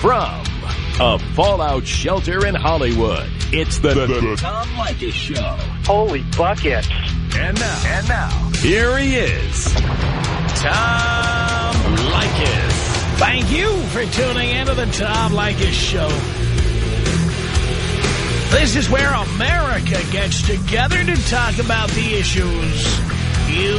From a fallout shelter in Hollywood, it's the, the, the Tom Leykis Show. Holy buckets. And now, and now, here he is, Tom Leykis. Thank you for tuning in to the Tom Leykis Show. This is where America gets together to talk about the issues you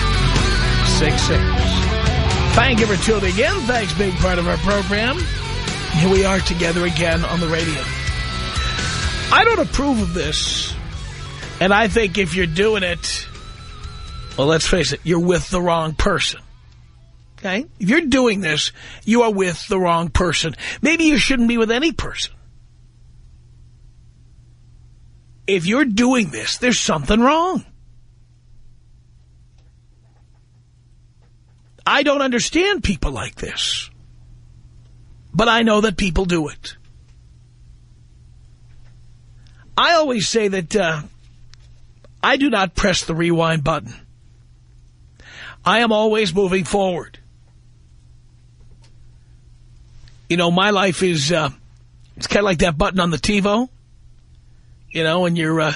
1-800-5800-866. Thank you for tuning in. Thanks being part of our program. Here we are together again on the radio. I don't approve of this. And I think if you're doing it, well, let's face it, you're with the wrong person. Okay? If you're doing this, you are with the wrong person. Maybe you shouldn't be with any person. If you're doing this, there's something wrong. I don't understand people like this. But I know that people do it. I always say that uh, I do not press the rewind button. I am always moving forward. You know, my life is, uh, it's kind of like that button on the TiVo. You know, and you're, uh,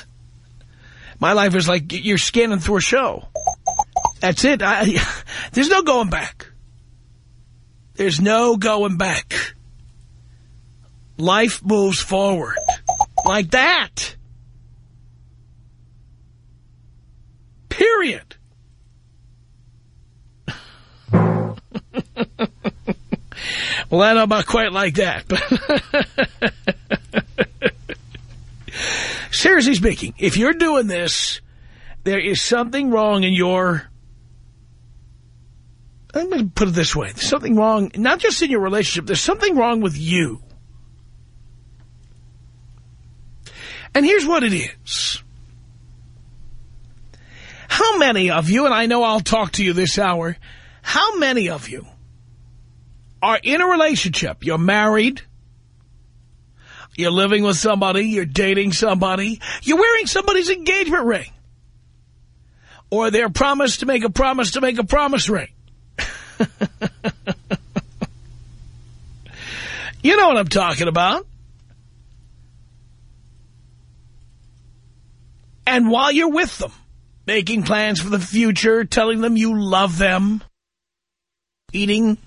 my life is like you're scanning through a show. That's it. I, there's no going back. There's no going back. Life moves forward. Like that. Period. well, I don't know about quite like that. But Seriously speaking, if you're doing this, there is something wrong in your... I'm going to put it this way. There's something wrong, not just in your relationship, there's something wrong with you. And here's what it is. How many of you, and I know I'll talk to you this hour, how many of you are in a relationship? You're married, you're living with somebody, you're dating somebody, you're wearing somebody's engagement ring. Or they're promised to make a promise to make a promise ring. you know what I'm talking about. And while you're with them, making plans for the future, telling them you love them, eating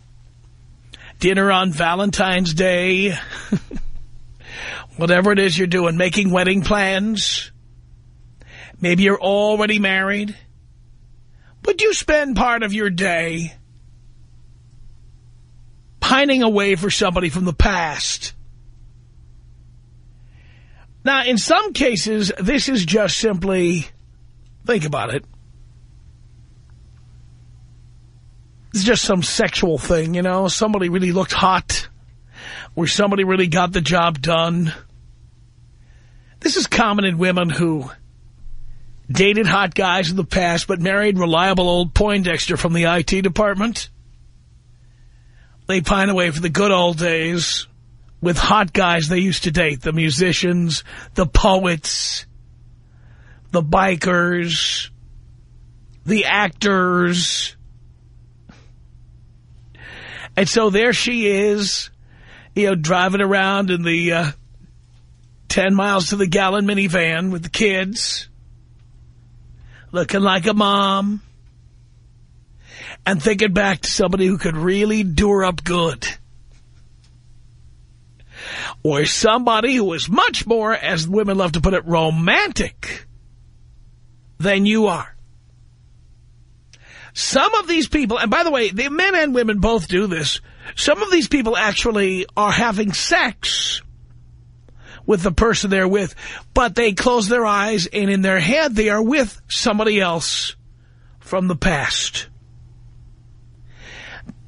dinner on Valentine's Day, whatever it is you're doing, making wedding plans. Maybe you're already married. But you spend part of your day pining away for somebody from the past. Now, in some cases, this is just simply, think about it. It's just some sexual thing, you know? Somebody really looked hot. Or somebody really got the job done. This is common in women who dated hot guys in the past but married reliable old Poindexter from the IT department. They pine away for the good old days with hot guys they used to date, the musicians, the poets, the bikers, the actors. And so there she is, you know, driving around in the uh, 10 miles to the gallon minivan with the kids, looking like a mom, and thinking back to somebody who could really do her up good. Or somebody who is much more, as women love to put it, romantic than you are. Some of these people, and by the way, the men and women both do this, some of these people actually are having sex with the person they're with, but they close their eyes and in their head they are with somebody else from the past.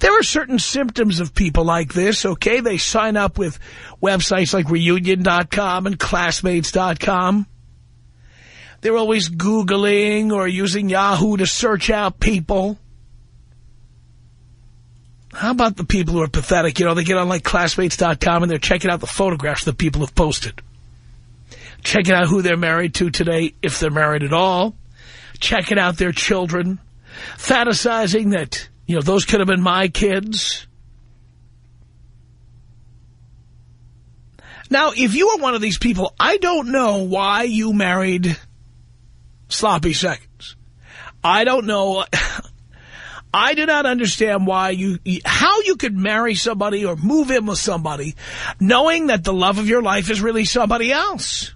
There are certain symptoms of people like this, okay? They sign up with websites like Reunion.com and Classmates.com. They're always Googling or using Yahoo to search out people. How about the people who are pathetic? You know, they get on like Classmates.com and they're checking out the photographs that people have posted. Checking out who they're married to today, if they're married at all. Checking out their children. Fantasizing that, you know, those could have been my kids. Now, if you are one of these people, I don't know why you married sloppy seconds. I don't know. I do not understand why you, how you could marry somebody or move in with somebody knowing that the love of your life is really somebody else.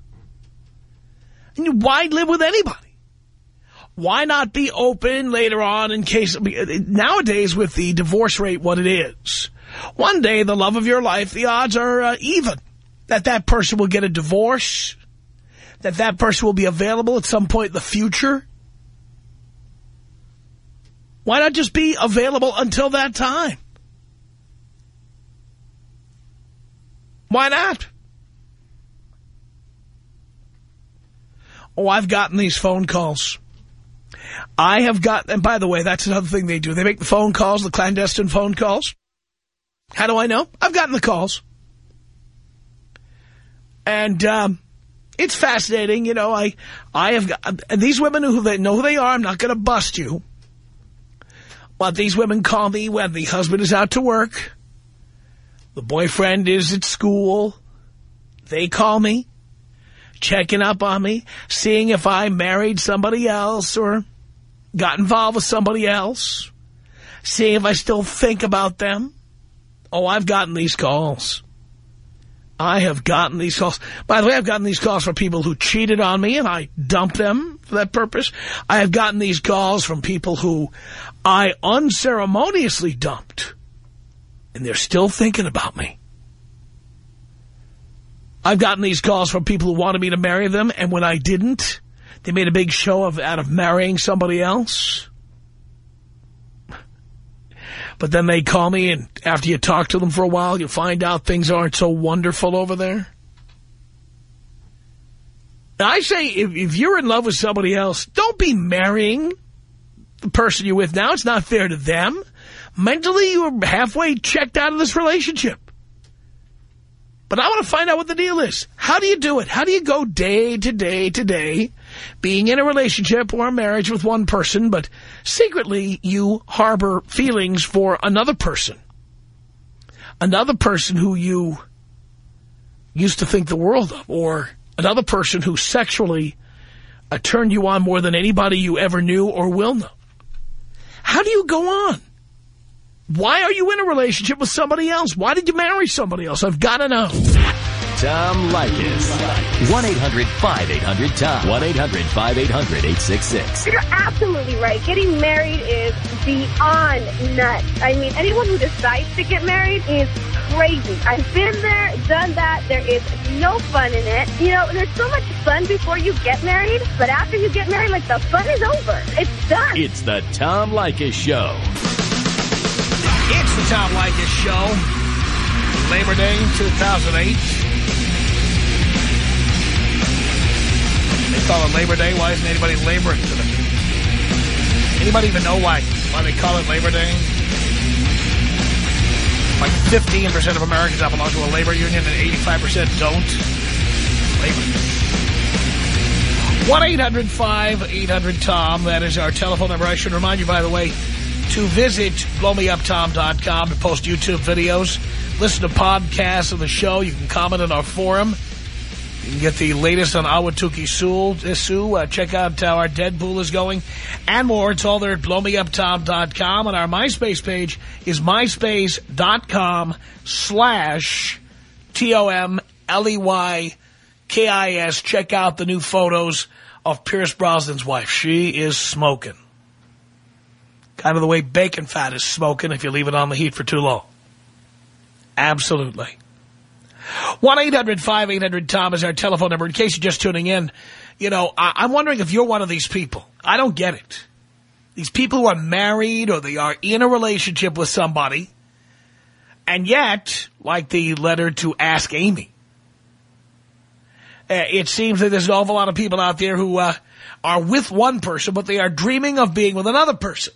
And why live with anybody? Why not be open later on in case, nowadays with the divorce rate what it is, one day the love of your life, the odds are uh, even that that person will get a divorce, that that person will be available at some point in the future. Why not just be available until that time? Why not? Oh, I've gotten these phone calls. I have got, and by the way, that's another thing they do. They make the phone calls, the clandestine phone calls. How do I know? I've gotten the calls. And um, it's fascinating. You know, I, I have got, and these women who they know who they are, I'm not going to bust you. But these women call me when the husband is out to work. The boyfriend is at school. They call me checking up on me, seeing if I married somebody else or got involved with somebody else, see if I still think about them. Oh, I've gotten these calls. I have gotten these calls. By the way, I've gotten these calls from people who cheated on me and I dumped them for that purpose. I have gotten these calls from people who I unceremoniously dumped and they're still thinking about me. I've gotten these calls from people who wanted me to marry them, and when I didn't, they made a big show of out of marrying somebody else. But then they call me, and after you talk to them for a while, you find out things aren't so wonderful over there. I say, if, if you're in love with somebody else, don't be marrying the person you're with now. It's not fair to them. Mentally, you're halfway checked out of this relationship. But I want to find out what the deal is. How do you do it? How do you go day to day to day, being in a relationship or a marriage with one person, but secretly you harbor feelings for another person? Another person who you used to think the world of, or another person who sexually uh, turned you on more than anybody you ever knew or will know. How do you go on? Why are you in a relationship with somebody else? Why did you marry somebody else? I've got to know. Tom Leykis. 1-800-5800-TOM. 1-800-5800-866. You're absolutely right. Getting married is beyond nuts. I mean, anyone who decides to get married is crazy. I've been there, done that. There is no fun in it. You know, there's so much fun before you get married, but after you get married, like, the fun is over. It's done. It's the Tom Leykis Show. It's the Tom Leykis Show. Labor Day 2008. They call it Labor Day. Why isn't anybody laboring today? Anybody even know why, why they call it Labor Day? Like 15% of Americans now belong to a labor union and 85% don't. Labor Day. 1-800-5800-TOM. That is our telephone number. I should remind you, by the way, to visit blowmeuptom.com to post YouTube videos, listen to podcasts of the show. You can comment on our forum. Can get the latest on Awatuki Sioux. Uh, check out how our Deadpool is going. And more. It's all there at blowmeuptom.com. And our MySpace page is myspace.com slash T-O-M-L-E-Y-K-I-S. Check out the new photos of Pierce Brosnan's wife. She is smoking. Kind of the way bacon fat is smoking if you leave it on the heat for too long. Absolutely. 1-800-5800-TOM is our telephone number. In case you're just tuning in, you know, I am wondering if you're one of these people. I don't get it. These people who are married or they are in a relationship with somebody And yet, like the letter to Ask Amy, uh, it seems that there's an awful lot of people out there who uh, are with one person, but they are dreaming of being with another person.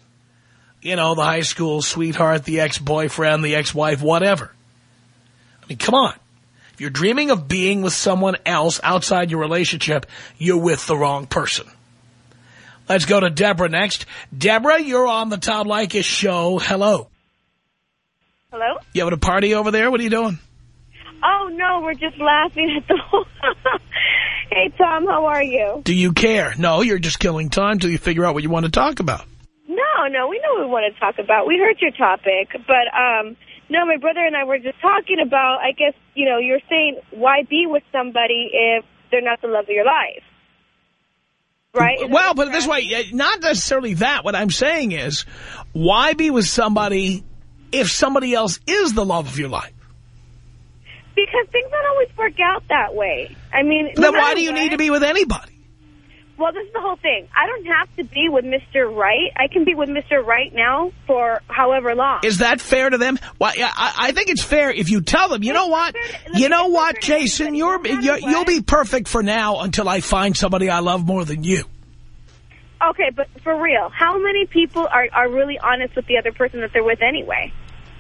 You know, the high school sweetheart, the ex-boyfriend, the ex-wife, whatever. I mean, come on. If you're dreaming of being with someone else outside your relationship, you're with the wrong person. Let's go to Deborah next. Deborah, you're on the Tom Leykis show. Hello. Hello? You having a party over there? What are you doing? Oh, no, we're just laughing at the whole... hey, Tom, how are you? Do you care? No, you're just killing time till you figure out what you want to talk about. No, no, we know what we want to talk about. We heard your topic, but... um. No, my brother and I were just talking about, I guess, you know, you're saying why be with somebody if they're not the love of your life? Right? Isn't well, but this way, not necessarily that. What I'm saying is, why be with somebody if somebody else is the love of your life? Because things don't always work out that way. I mean, then why do you what, need to be with anybody? Well, this is the whole thing. I don't have to be with Mr. Right. I can be with Mr. Right now for however long. Is that fair to them? Well, I, I think it's fair if you tell them, you know what? You know what, Jason? You're, you're you'll be perfect for now until I find somebody I love more than you. Okay, but for real, how many people are, are really honest with the other person that they're with anyway?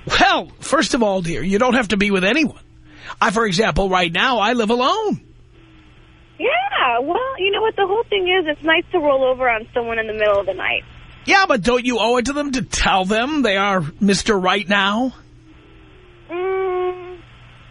Well, first of all, dear, you don't have to be with anyone. I, for example, right now, I live alone. Yeah, well, you know what? The whole thing is it's nice to roll over on someone in the middle of the night. Yeah, but don't you owe it to them to tell them they are Mr. Right now?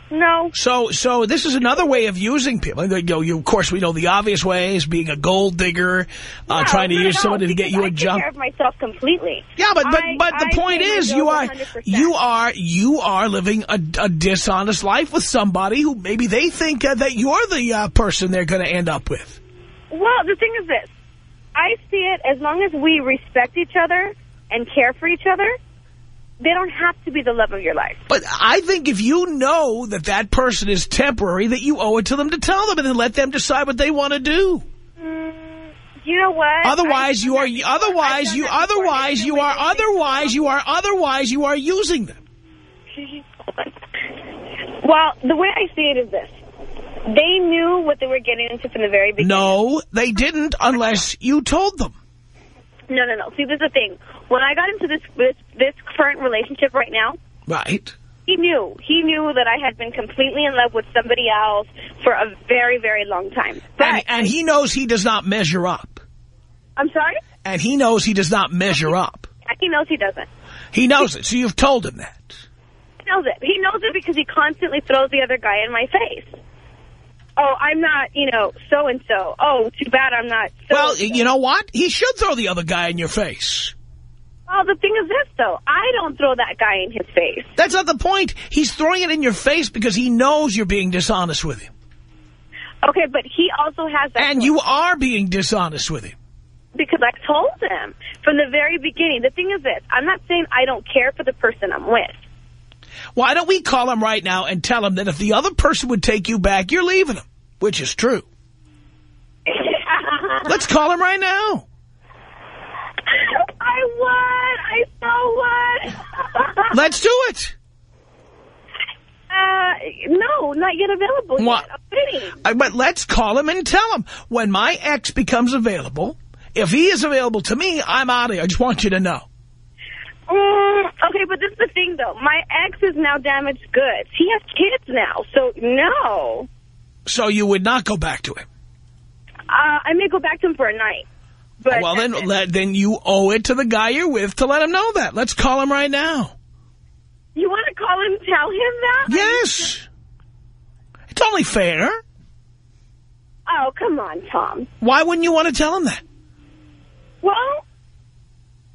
No. So so this is another way of using people. You know, you, of course, we know the obvious ways, being a gold digger, uh, trying to use somebody to get you a job. I take care of myself completely. Yeah, but but, but I, the point is you are 100%. you are you are living a, a, dishonest life with somebody who maybe they think uh, that you're the uh, person they're going to end up with. Well, the thing is this. I see it as long as we respect each other and care for each other, they don't have to be the love of your life. But I think if you know that that person is temporary, that you owe it to them to tell them and then let them decide what they want to do. Mm, you know what? Otherwise, you are. Otherwise, you. Otherwise, you are. Otherwise, you are. Otherwise, you are using them. Well, the way I see it is this. They knew what they were getting into from the very beginning. No, they didn't unless you told them. No, no, no. See, this is the thing. When I got into this, this this current relationship right now, right, he knew. He knew that I had been completely in love with somebody else for a very, very long time. But and, and he knows he does not measure up. I'm sorry? And he knows he does not measure up. He knows he doesn't. He knows it, so you've told him that. He knows it. He knows it because he constantly throws the other guy in my face oh, I'm not, you know, so-and-so. Oh, too bad I'm not so Well, you know what? He should throw the other guy in your face. Well, the thing is this, though. I don't throw that guy in his face. That's not the point. He's throwing it in your face because he knows you're being dishonest with him. Okay, but he also has that... And you are being dishonest with him. Because I told him from the very beginning. The thing is this. I'm not saying I don't care for the person I'm with. Why don't we call him right now and tell him that if the other person would take you back, you're leaving him, which is true. Let's call him right now. I would. I so would. Let's do it. Uh, no, not yet available what? Yet. Uh, but let's call him and tell him when my ex becomes available, if he is available to me, I'm out of here. I just want you to know. Mm, okay, but this is the thing, though. My ex is now damaged goods. He has kids now, so no. So you would not go back to him? Uh, I may go back to him for a night. But well, then, let, then you owe it to the guy you're with to let him know that. Let's call him right now. You want to call him and tell him that? Yes. It's only fair. Oh, come on, Tom. Why wouldn't you want to tell him that? Well,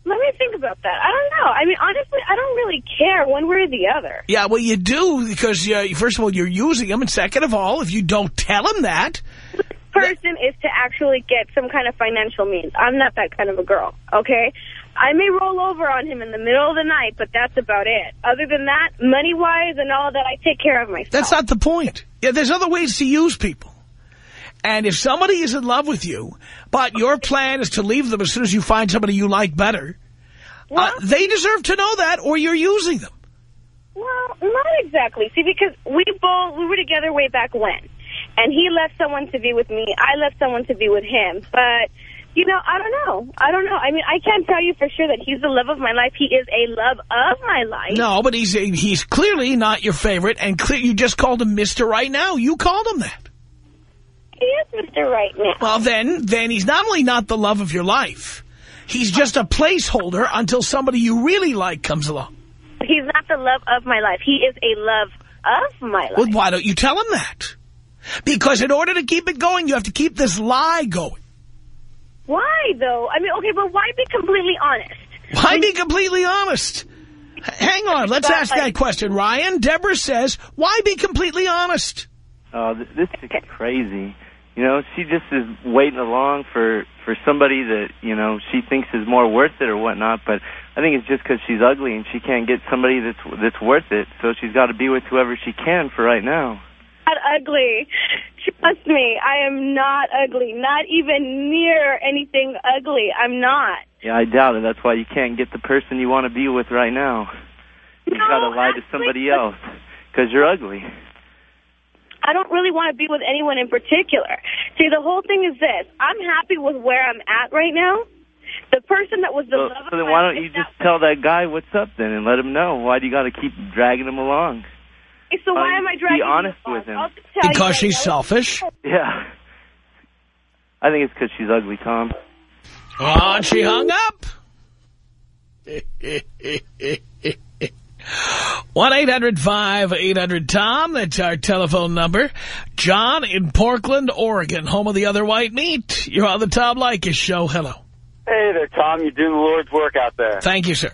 let me think about that. I don't know. I mean, honestly, I don't really care one way or the other. Yeah, well, you do because, uh, first of all, you're using him. And second of all, if you don't tell him that... The person is to actually get some kind of financial means. I'm not that kind of a girl, okay? I may roll over on him in the middle of the night, but that's about it. Other than that, money-wise and all that, I take care of myself. That's not the point. Yeah, there's other ways to use people. And if somebody is in love with you, but your plan is to leave them as soon as you find somebody you like better, uh, they deserve to know that or you're using them. Well, not exactly. See, because we both, we were together way back when. And he left someone to be with me. I left someone to be with him. But, you know, I don't know. I don't know. I mean, I can't tell you for sure that he's the love of my life. He is a love of my life. No, but he's he's clearly not your favorite. And clear, you just called him Mr. Right Now. You called him that. He is Mr. Right Now. Well, then, then he's not only not the love of your life, he's just a placeholder until somebody you really like comes along. He's not the love of my life. He is a love of my life. Well, why don't you tell him that? Because in order to keep it going, you have to keep this lie going. Why, though? I mean, okay, but why be completely honest? Why be completely honest? Hang on, let's ask that question. Ryan, Deborah says, why be completely honest? Oh, this is crazy. You know, she just is waiting along for for somebody that you know she thinks is more worth it or whatnot. But I think it's just because she's ugly and she can't get somebody that's that's worth it. So she's got to be with whoever she can for right now. Not ugly. Trust me, I am not ugly. Not even near anything ugly. I'm not. Yeah, I doubt it. That's why you can't get the person you want to be with right now. You no, got to lie to somebody else because you're ugly. I don't really want to be with anyone in particular. See, the whole thing is this. I'm happy with where I'm at right now. The person that was the well, love so then why don't you just tell that guy what's up then and let him know? Why do you got to keep dragging him along? So why uh, am I dragging Be honest him with him. Because she's selfish? Yeah. I think it's because she's ugly, Tom. Oh, and she hung up. 1-800-5800-TOM. That's our telephone number. John in Portland, Oregon, home of the other white meat. You're on the Tom Leykis show. Hello. Hey there, Tom. You're doing the Lord's work out there. Thank you, sir.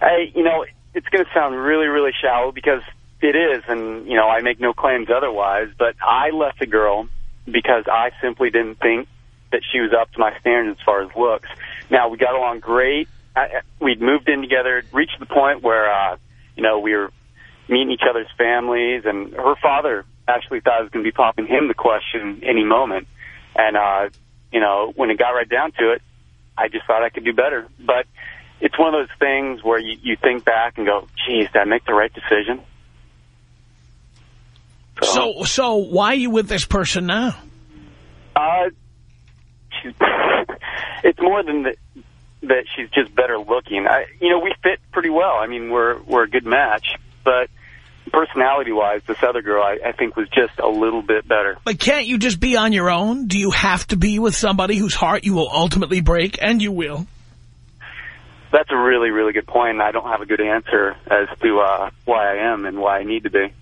Hey, you know, it's going to sound really, really shallow because it is, and, you know, I make no claims otherwise, but I left a girl because I simply didn't think that she was up to my standards as far as looks. Now, we got along great. I, we'd moved in together, reached the point where, uh, you know, we were meeting each other's families, and her father actually thought I was going to be popping him the question any moment. And, uh, you know, when it got right down to it, I just thought I could do better. But it's one of those things where you, you think back and go, geez, did I make the right decision? So, so, so why are you with this person now? Uh, it's more than the, that she's just better looking. I, you know, we fit pretty well. I mean, we're we're a good match, but personality-wise, this other girl, I, I think, was just a little bit better. But can't you just be on your own? Do you have to be with somebody whose heart you will ultimately break? And you will. That's a really, really good point, and I don't have a good answer as to uh, why I am and why I need to be.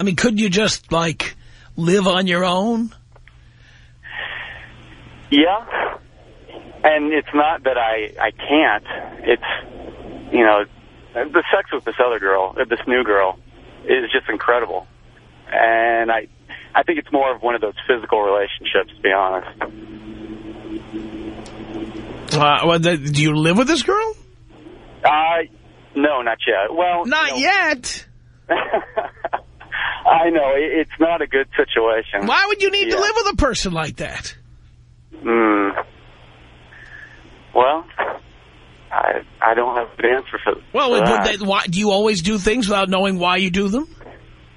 I mean, couldn't you just, like, live on your own? Yeah. And it's not that I, I can't. It's, you know, the sex with this other girl, uh, this new girl, is just incredible. And I I think it's more of one of those physical relationships, to be honest. Uh, well, the, do you live with this girl? Uh, no, not yet. Well, Not you know, yet. I know. it- It's not a good situation. Why would you need to live with a person like that? Hmm. Well, I I don't have a good answer for, Well, for that. they, why, do you always do things without knowing why you do them?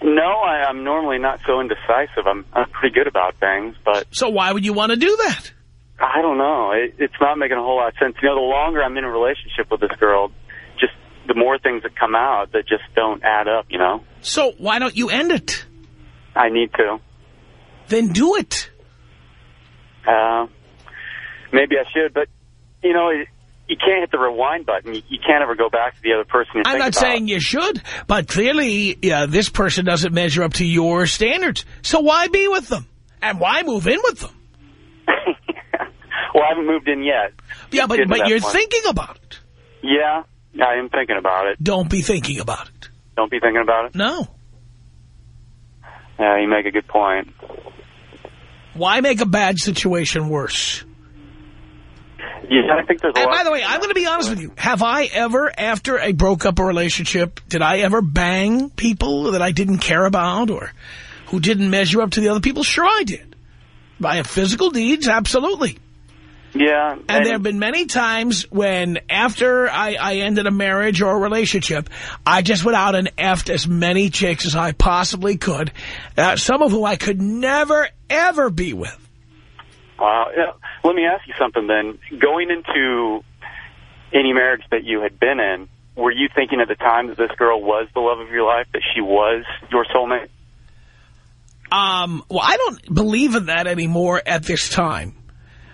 No, I, I'm normally not so indecisive. I'm, I'm pretty good about things, but So why would you want to do that? I don't know. It, it's not making a whole lot of sense. You know, the longer I'm in a relationship with this girl, just the more things that come out that just don't add up, you know? So why don't you end it? I need to. Then do it. Uh, maybe I should, but, you know, it, you can't hit the rewind button. You, you can't ever go back to the other person I'm not about. saying you should, but clearly yeah, this person doesn't measure up to your standards. So why be with them? And why move in with them? well, I haven't moved in yet. Yeah, but, but you're point. thinking about it. Yeah, I am thinking about it. Don't be thinking about it. Don't be thinking about it. No. Yeah, you make a good point. Why make a bad situation worse? Yeah, I think there's a And lot. by the way, I'm going to be honest with you. Have I ever, after I broke up a relationship, did I ever bang people that I didn't care about or who didn't measure up to the other people? Sure I did. By physical deeds, absolutely. Yeah. And, and there have been many times when after I, I ended a marriage or a relationship, I just went out and effed as many chicks as I possibly could, uh, some of whom I could never, ever be with. Wow. Let me ask you something then. Going into any marriage that you had been in, were you thinking at the time that this girl was the love of your life, that she was your soulmate? Um, well, I don't believe in that anymore at this time.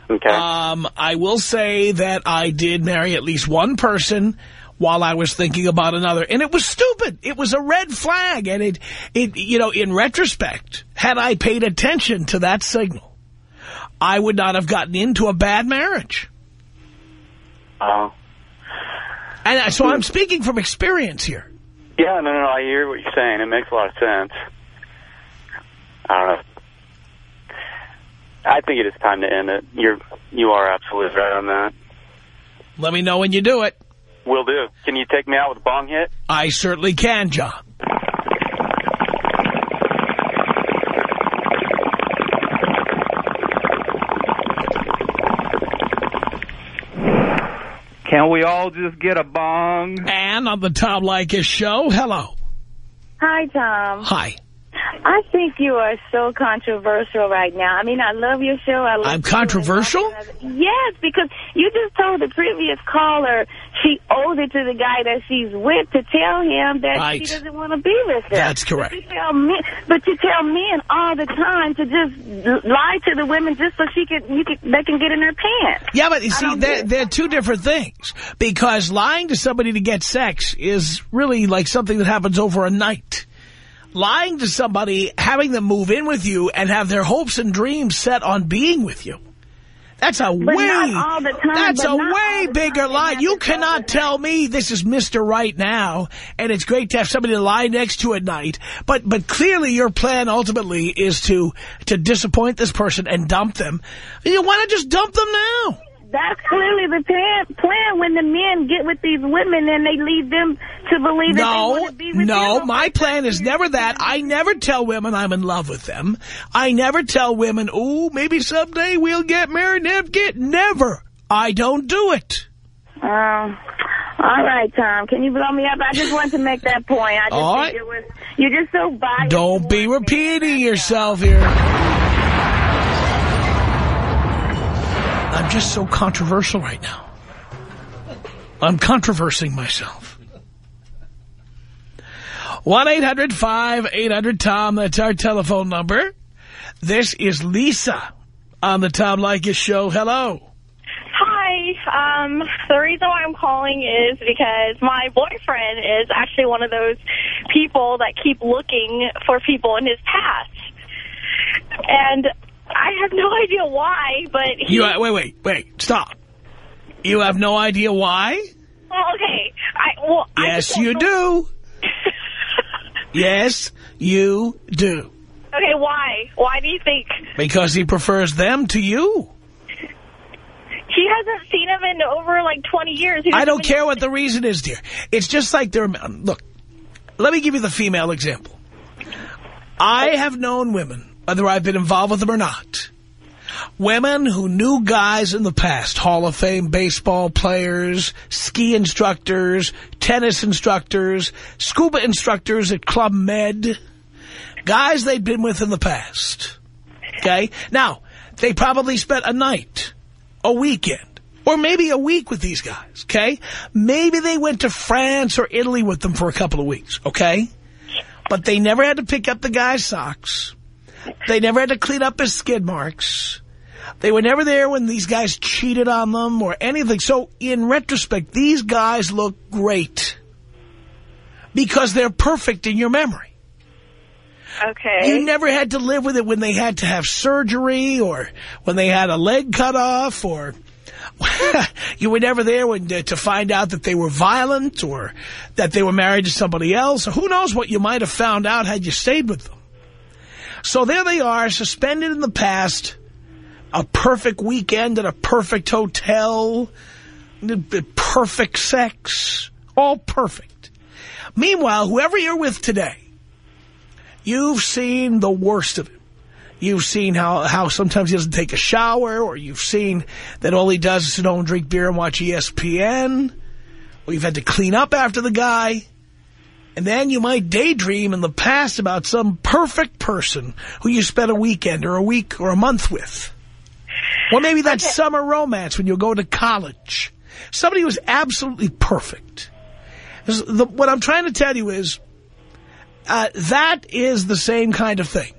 Okay. Um, I will say that I did marry at least one person while I was thinking about another. And it was stupid. It was a red flag. And it, it, you know, in retrospect, had I paid attention to that signal, I would not have gotten into a bad marriage. Oh. And so I'm speaking from experience here. Yeah, no, no, I hear what you're saying. It makes a lot of sense. I don't know. I think it is time to end it. You're, you are absolutely right on that. Let me know when you do it. Will do. Can you take me out with a bong hit? I certainly can, John. Can we all just get a bong? And on the Tom Leykis show, hello. Hi, Tom. Hi. I think you are so controversial right now. I mean, I love your show. I love I'm controversial? Yes, because you just told the previous caller she owes it to the guy that she's with to tell him that right. she doesn't want to be with him. That's correct. But you, tell men, but you tell men all the time to just lie to the women just so she can, you can they can get in their pants. Yeah, but you see, they're, they're two different things. Because lying to somebody to get sex is really like something that happens over a night lying to somebody, having them move in with you, and have their hopes and dreams set on being with you. That's a but way, time, that's a way bigger lie. You cannot tell me this is Mr. Right now, and it's great to have somebody to lie next to at night. But but clearly your plan ultimately is to to disappoint this person and dump them. You why not just dump them now? That's clearly the plan, plan when the men get with these women and they lead them to believe that they want to be with No, them. my plan is never that. I never tell women I'm in love with them. I never tell women, oh, maybe someday we'll get married. Never get, never. I don't do it. Oh, all right, Tom. Can you blow me up? I just want to make that point. I just All right. it was, you're just so biased. Don't be repeating yourself here. I'm just so controversial right now. I'm controversing myself. 1-800-5800-TOM. That's our telephone number. This is Lisa on the Tom Leykis show. Hello. Hi. Um, the reason why I'm calling is because my boyfriend is actually one of those people that keep looking for people in his past. And I have no idea why, but he... You, uh, wait, wait, wait. Stop. You have no idea why? Well, okay. I, well, Yes, don't you know- do. Yes, you do. Okay, why? Why do you think? Because he prefers them to you. He hasn't seen him in over like 20 years. I don't care what the reason is, dear. It's just like they're... Um, look, let me give you the female example. I have known women, whether I've been involved with them or not, women who knew guys in the past, Hall of Fame baseball players, ski instructors, tennis instructors, scuba instructors at Club Med, guys they'd been with in the past. Okay? Now, they probably spent a night, a weekend, or maybe a week with these guys, okay? Maybe they went to France or Italy with them for a couple of weeks, okay? But they never had to pick up the guy's socks. They never had to clean up his skid marks. They were never there when these guys cheated on them or anything. So in retrospect, these guys look great because they're perfect in your memory. Okay. You never had to live with it when they had to have surgery or when they had a leg cut off or you were never there when uh, to find out that they were violent or that they were married to somebody else. Who knows what you might have found out had you stayed with them. So there they are, suspended in the past, a perfect weekend at a perfect hotel, perfect sex, all perfect. Meanwhile, whoever you're with today, you've seen the worst of him. You've seen how, how sometimes he doesn't take a shower, or you've seen that all he does is sit home drink beer and watch ESPN, you've had to clean up after the guy. And then you might daydream in the past about some perfect person who you spent a weekend or a week or a month with. Or maybe that Okay. summer romance when you go to college. Somebody who's absolutely perfect. The- what I'm trying to tell you is uh, that is the same kind of thing.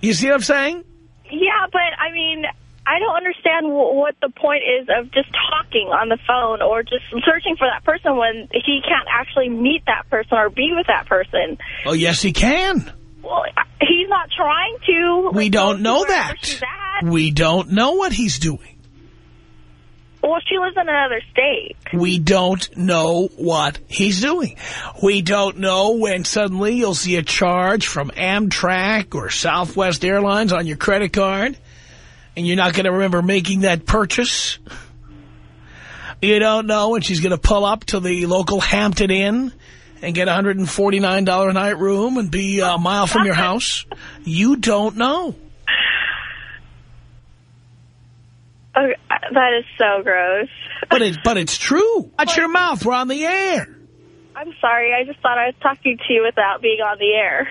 You see what I'm saying? Yeah, but I mean, I don't understand w- what the point is of just talking on the phone or just searching for that person when he can't actually meet that person or be with that person. Oh, yes, he can. Well, he's not trying to. We Like, don't know that. We don't know what he's doing. Well, she lives in another state. We don't know what he's doing. We don't know when suddenly you'll see a charge from Amtrak or Southwest Airlines on your credit card, and you're not going to remember making that purchase. You don't know when she's going to pull up to the local Hampton Inn and get a $149 a night room and be a mile from your house. You don't know. Okay, uh, that is so gross. But, it, but it's true. Watch your mouth. We're on the air. I'm sorry. I just thought I was talking to you without being on the air.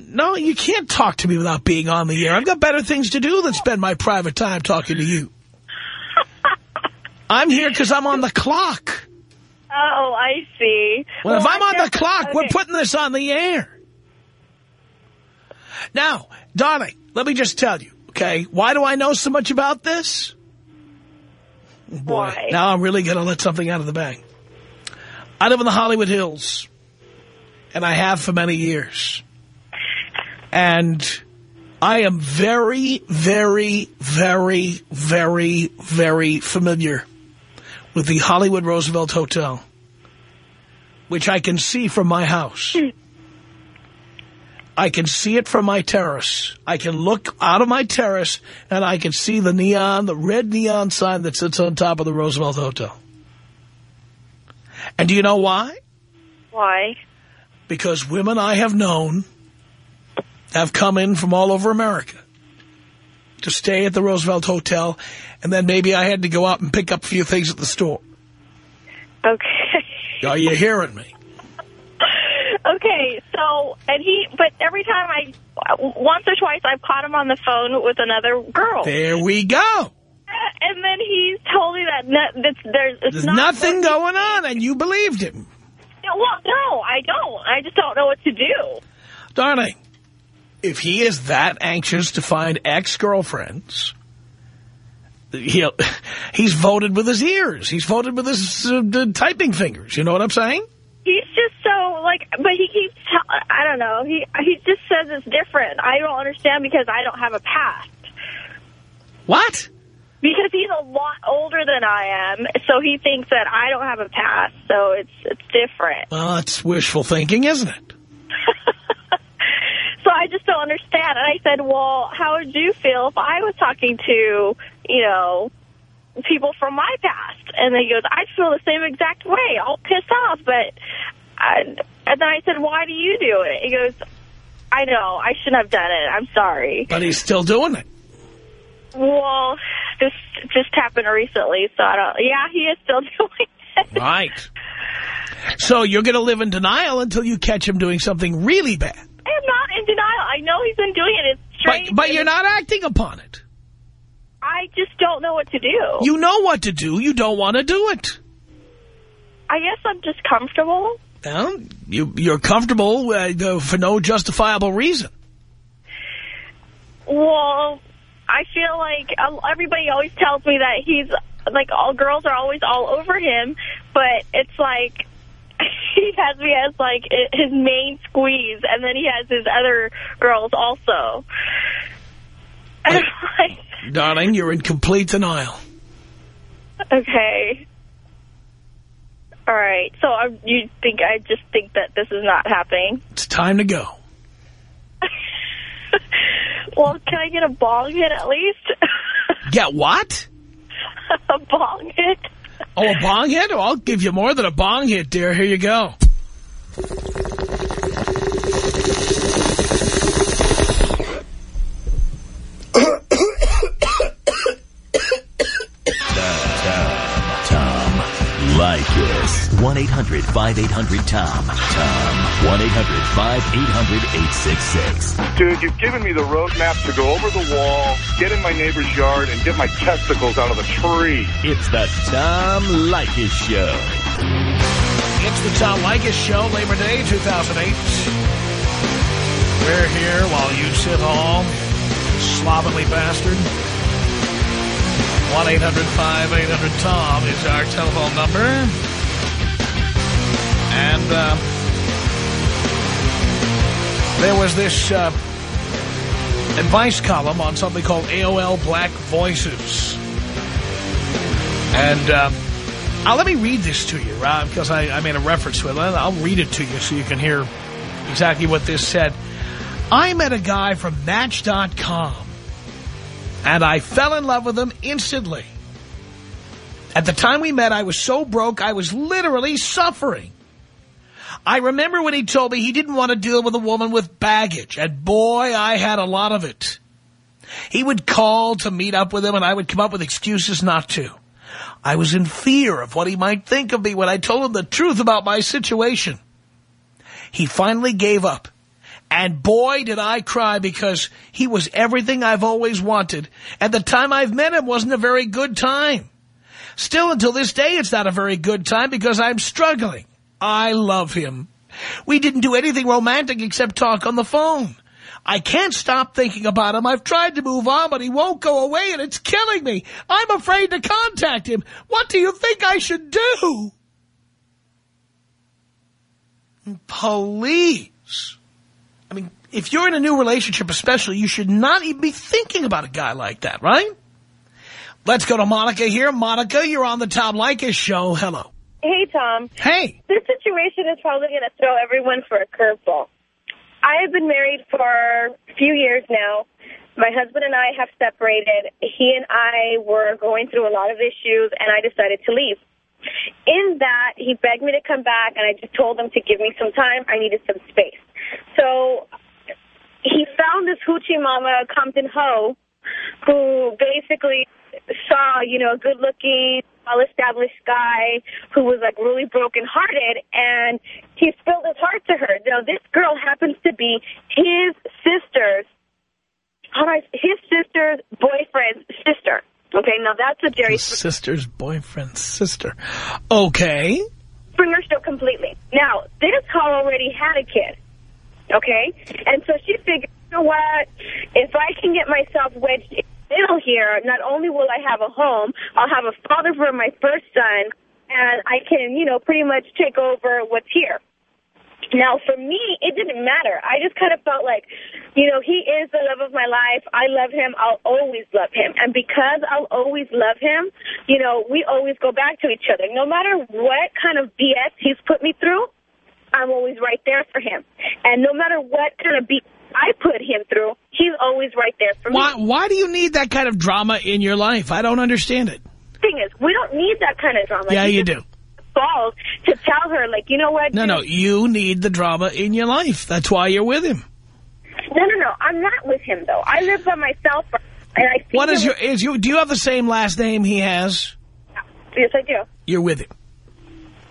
No, you can't talk to me without being on the air. I've got better things to do than spend my private time talking to you. I'm here because I'm on the clock. Oh, I see. Well, if I'm I on the clock, we're putting this on the air. Now, darling, let me just tell you, okay, why do I know so much about this? Boy, Why? now I'm really going to let something out of the bag. I live in the Hollywood Hills, and I have for many years. And I am very, very, very, very, very familiar with the Hollywood Roosevelt Hotel, which I can see from my house. Hmm. I can see it from my terrace. I can look out of my terrace and I can see the neon, the red neon sign that sits on top of the Roosevelt Hotel. And do you know why? Why? Because women I have known have come in from all over America to stay at the Roosevelt Hotel, and then maybe I had to go out and pick up a few things at the store. Okay. Are you hearing me? Okay, so, and he, but every time I, once or twice I've caught him on the phone with another girl. There we go. And then he's told me that no, that's, there's, it's There's not nothing going on, and you believed him. Yeah, Well, no, I don't. I just don't know what to do. Darling, if he is that anxious to find ex-girlfriends, he'll, he's voted with his ears. He's voted with his uh, typing fingers. You know what I'm saying? He's just so, like, but he keeps, I don't know, he, he just says it's different. I don't understand because I don't have a past. What? Because he's a lot older than I am, so he thinks that I don't have a past, so it's it's different. Well, that's wishful thinking, isn't it? So I just don't understand. And I said, well, how would you feel if I was talking to, you know, people from my past? And then he goes, I'd feel the same exact way, all pissed off. But, I, and then I said, why do you do it? He goes, I know, I shouldn't have done it. I'm sorry. But he's still doing it. Well, this just happened recently, so I don't, yeah, he is still doing it. Right. So you're going to live in denial until you catch him doing something really bad. I am not in denial. I know he's been doing it. It's strange. But, but you're not acting upon it. I just don't know what to do. You know what to do. You don't want to do it. I guess I'm just comfortable. Well, you, you're comfortable uh, for no justifiable reason. Well, I feel like uh, everybody always tells me that he's like all girls are always all over him, but it's like he has me as like his main squeeze, and then he has his other girls also. And I'm like, Darling, you're in complete denial. okay. All right. So I, you think I just think that this is not happening? It's time to go. well, can I get a bong hit at least? Get what? a bong hit? Oh, a bong hit? Oh, I'll give you more than a bong hit, dear. Here you go. 1-800-5800-TOM. Tom. 1-800-5800-866. Dude, you've given me the roadmap to go over the wall, get in my neighbor's yard, and get my testicles out of the tree. It's the Tom Leykis Show. It's the Tom Leykis Show, Labor Day 2008. We're here while you sit home, slovenly bastard. 1-800-5800-TOM is our telephone number. And uh, there was this uh, advice column on something called AOL Black Voices. And uh, uh, let me read this to you, Rob, because I, I made a reference to it. I'll read it to you so you can hear exactly what this said. I met a guy from Match.com, and I fell in love with him instantly. At the time we met, I was so broke, I was literally suffering. I remember when he told me he didn't want to deal with a woman with baggage, and boy, I had a lot of it. He would call to meet up with him, and I would come up with excuses not to. I was in fear of what he might think of me when I told him the truth about my situation. He finally gave up. And boy, did I cry because he was everything I've always wanted. And the time I've met him wasn't a very good time. Still, until this day, it's not a very good time because I'm struggling. I love him. We didn't do anything romantic except talk on the phone. I can't stop thinking about him. I've tried to move on, but he won't go away, and it's killing me. I'm afraid to contact him. What do you think I should do? Please. I mean, if you're in a new relationship especially, you should not even be thinking about a guy like that, right? Let's go to Monica here. Monica, you're on the Tom Leykis show. Hello. Hey, Tom. Hey. This situation is probably going to throw everyone for a curveball. I have been married for a few years now. My husband and I have separated. He and I were going through a lot of issues, and I decided to leave. In that, he begged me to come back, and I just told him to give me some time. I needed some space. So he found this hoochie mama, Compton Ho, who basically saw, you know, a good-looking, well-established guy who was, like, really broken-hearted, and he spilled his heart to her. Now, this girl happens to be his sister's, his sister's boyfriend's sister. Okay, now that's a Jerry Sister's boyfriend's sister. Okay. Springer show completely. Now, this girl already had a kid. Okay? And so she figured, you know what? If I can get myself wedged middle here, not only will I have a home, I'll have a father for my first son, and I can, you know, pretty much take over what's here. Now, for me, it didn't matter. I just kind of felt like, you know, he is the love of my life. I love him. I'll always love him. And because I'll always love him, you know, we always go back to each other. No matter what kind of BS he's put me through, I'm always right there for him. And no matter what kind of BS I put him through, he's always right there for Why, me. why do you need that kind of drama in your life? I don't understand it. thing is, we don't need that kind of drama. yeah, He you do. Balls to tell her, like, you know what? No, dude, no, you need the drama in your life. That's why you're with him. No, no, no. I'm not with him, though. I live by myself, and I What is your, is you, do you have the same last name he has? Yes, I do. You're with him.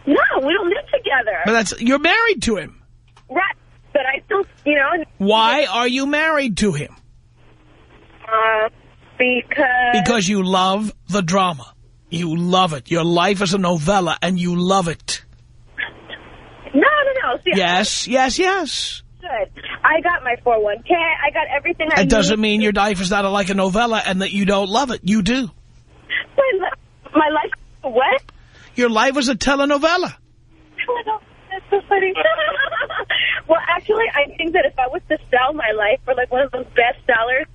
No, we don't live together. But that's, you're married to him. right. But I still, you know... Why are you married to him? Uh, because... Because you love the drama. You love it. Your life is a novella and you love it. No, no, no. See, Yes, yes, yes. Good. I got my 401k. I got everything I That doesn't mean your life is not like a novella and that you don't love it. You do. My, my life... What? Your life is a telenovela. That's so funny. well, actually, I think that if I was to sell my life for, like, one of those best bestsellers,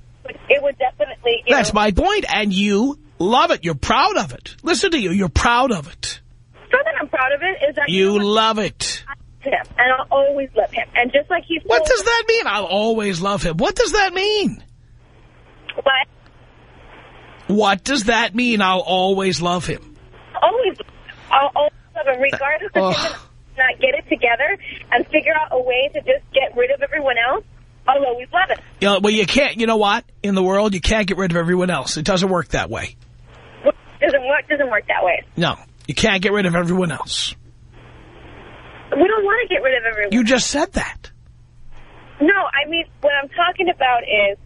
it would definitely, you That's know... my point. And you love it. You're proud of it. Listen to you. You're proud of it. Something I'm proud of it is that... You know love it. him, and I'll always love him. And just like he's What does that mean? I'll always love him. What does that mean? What? What does that mean? I'll always love him. Always, I'll always love him, regardless of him not get it together and figure out a way to just get rid of everyone else. I'll always love it. You know, well, you can't. You know what? In the world, you can't get rid of everyone else. It doesn't work that way. Doesn't work. Doesn't work that way. No. You can't get rid of everyone else. We don't want to get rid of everyone. You just said that. No, I mean, what I'm talking about is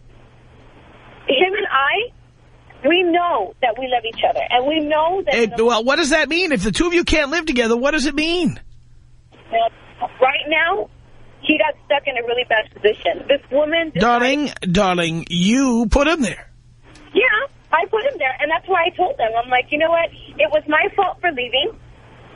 him and I, we know that we love each other. And we know that... It, well, what does that mean? If the two of you can't live together, what does it mean? Right now, he got stuck in a really bad position. This woman... Darling, darling, you put him there. Yeah, I put him there. And that's why I told them. I'm like, you know what? It was my fault for leaving.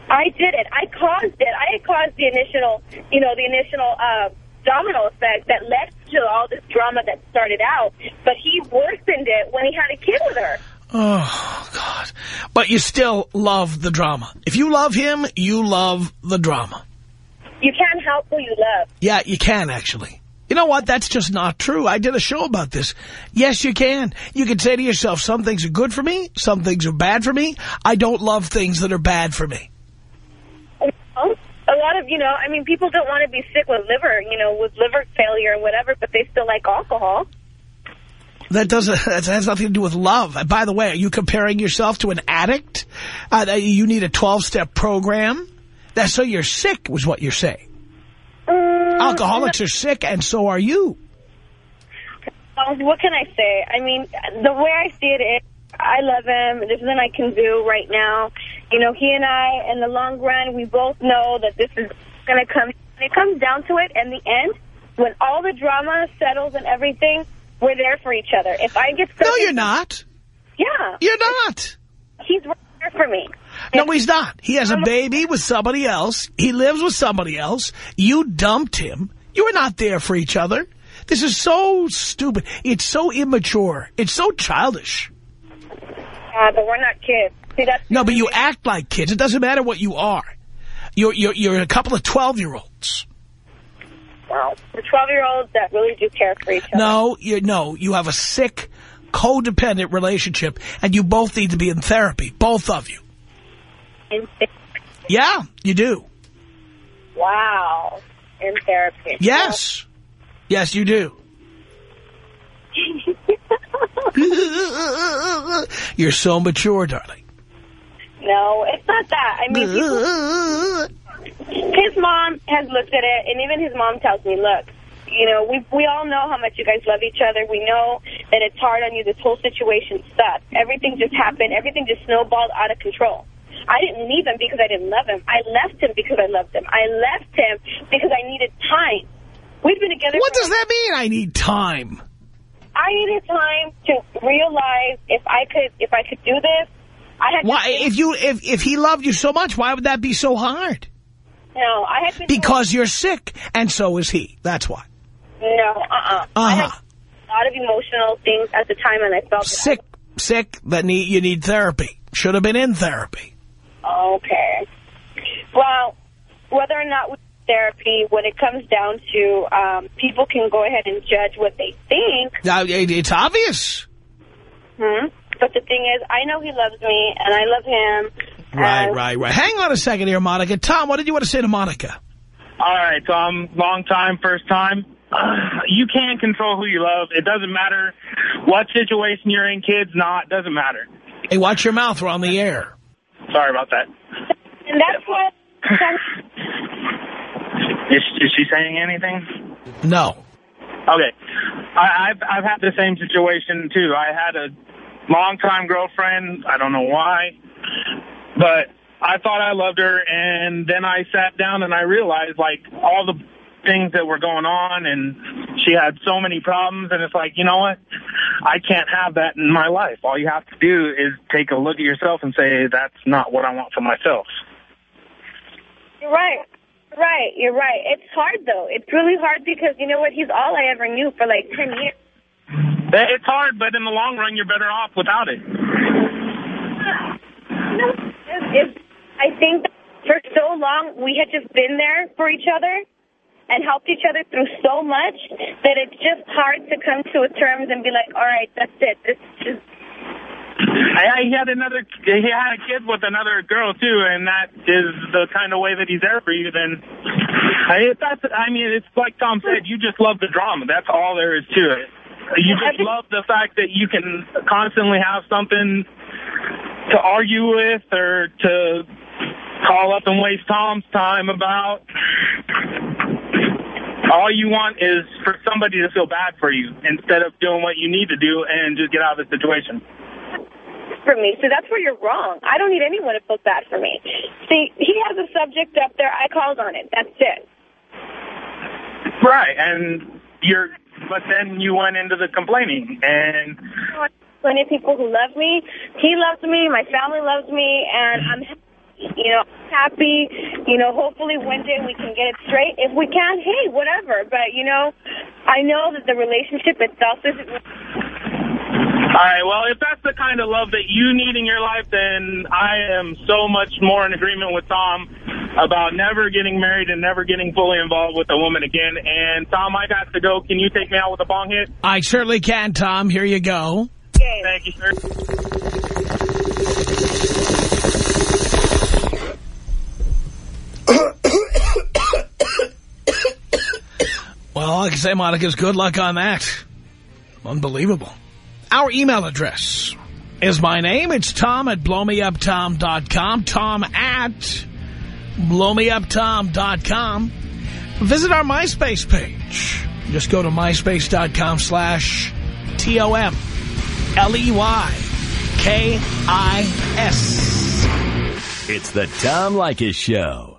I did it. I caused it. I caused the initial, you know, the initial uh, domino effect that led to all this drama that started out. But he worsened it when he had a kid with her. Oh, God. But you still love the drama. If you love him, you love the drama. You can't help who you love. Yeah, you can, actually. You know what? That's just not true. I did a show about this. Yes, you can. You can say to yourself, some things are good for me, some things are bad for me. I don't love things that are bad for me. A lot of, you know, I mean, people don't want to be sick with liver, you know, with liver failure and whatever, but they still like alcohol. That doesn't. That has nothing to do with love. By the way, are you comparing yourself to an addict? Uh, you need a 12-step program. That's so you're sick, was what you're saying. Um, Alcoholics are sick, and so are you. What can I say? I mean, the way I see it is, I love him. There's nothing I can do right now. You know, he and I, in the long run, we both know that this is going to come. When it comes down to it, in the end, when all the drama settles and everything, we're there for each other. If I get stuck... No, you're not. Yeah. You're not. He's right there for me. No, he's not. He has a baby with somebody else. He lives with somebody else. You dumped him. You were not there for each other. This is so stupid. It's so immature. It's so childish. Uh, but we're not kids. See, that's no, but you act like kids. It doesn't matter what you are. You're, you're, you're a couple of 12-year-olds. Well, we're 12-year-olds that really do care for each other. No, you no, you have a sick, codependent relationship, and you both need to be in therapy, both of you. Yeah, you do. Wow. In therapy. Yes. Yes, you do. You're so mature, darling. No, it's not that. I mean, people, his mom has looked at it, and even his mom tells me, look, you know, we we all know how much you guys love each other. We know that it's hard on you. This whole situation sucks. Everything just happened. Everything just snowballed out of control. I didn't leave him because I didn't love him. I left him because I loved him. I left him because I needed time. We've been together. What does that mean, I need time? I needed time to realize if I could if I could do this. I had why if you if if he loved you so much, why would that be so hard? No, I had been because you're sick, and so is he. That's why. No, uh-uh. Uh-huh. I had a lot of emotional things at the time, and I felt sick. Sick that need you need therapy. Should have been in therapy. Okay. Well, whether or not we therapy, when it comes down to um, people can go ahead and judge what they think. Now, it's obvious. Hmm. But the thing is, I know he loves me, and I love him. Right, right, right. Hang on a second here, Monica. Tom, what did you want to say to Monica? All right, Tom. Long time, first time. Uh, you can't control who you love. It doesn't matter what situation you're in, kids, not. Doesn't matter. Hey, watch your mouth. We're on the air. Sorry about that. And that's what... Is, is she saying anything? No. Okay. I, I've I've had the same situation too. I had a long-time girlfriend. I don't know why, but I thought I loved her, and then I sat down and I realized like all the things that were going on, and she had so many problems, and it's like you know what, I can't have that in my life. All you have to do is take a look at yourself and say that's not what I want for myself. You're right. Right, you're right. It's hard, though. It's really hard because, you know what, he's all I ever knew for like 10 years. Eh, it's hard, but in the long run, you're better off without it. No, it's, I think for so long, we had just been there for each other and helped each other through so much that it's just hard to come to terms and be like, all right, that's it. This is I, he had another, he had a kid with another girl too, and that is the kind of way that he's there for you. Then, I, that's, I mean, it's like Tom said, you just love the drama. That's all there is to it. You just love the fact that you can constantly have something to argue with or to call up and waste Tom's time about. All you want is for somebody to feel bad for you instead of doing what you need to do and just get out of the situation. For me, so that's where you're wrong. I don't need anyone to feel bad for me. See, he has a subject up there. I called on it. That's it. Right, and you're, but then you went into the complaining, and Plenty of people who love me. He loves me. My family loves me, and I'm happy. You know, happy. You know, hopefully one day we can get it straight. If we can't, hey, whatever. But you know, I know that the relationship itself isn't. All right, well, if that's the kind of love that you need in your life, then I am so much more in agreement with Tom about never getting married and never getting fully involved with a woman again. And, Tom, I got to go. Can you take me out with a bong hit? I certainly can, Tom. Here you go. Thank you, sir. Well, like I say, Monica, Monica's good luck on that. Unbelievable. Our email address is my name. It's Tom at blowmeuptom.com. Tom at blowmeuptom.com. Visit our MySpace page. Just go to myspace.com slash T-O-M-L-E-Y-K-I-S. It's the Tom Leykis Show.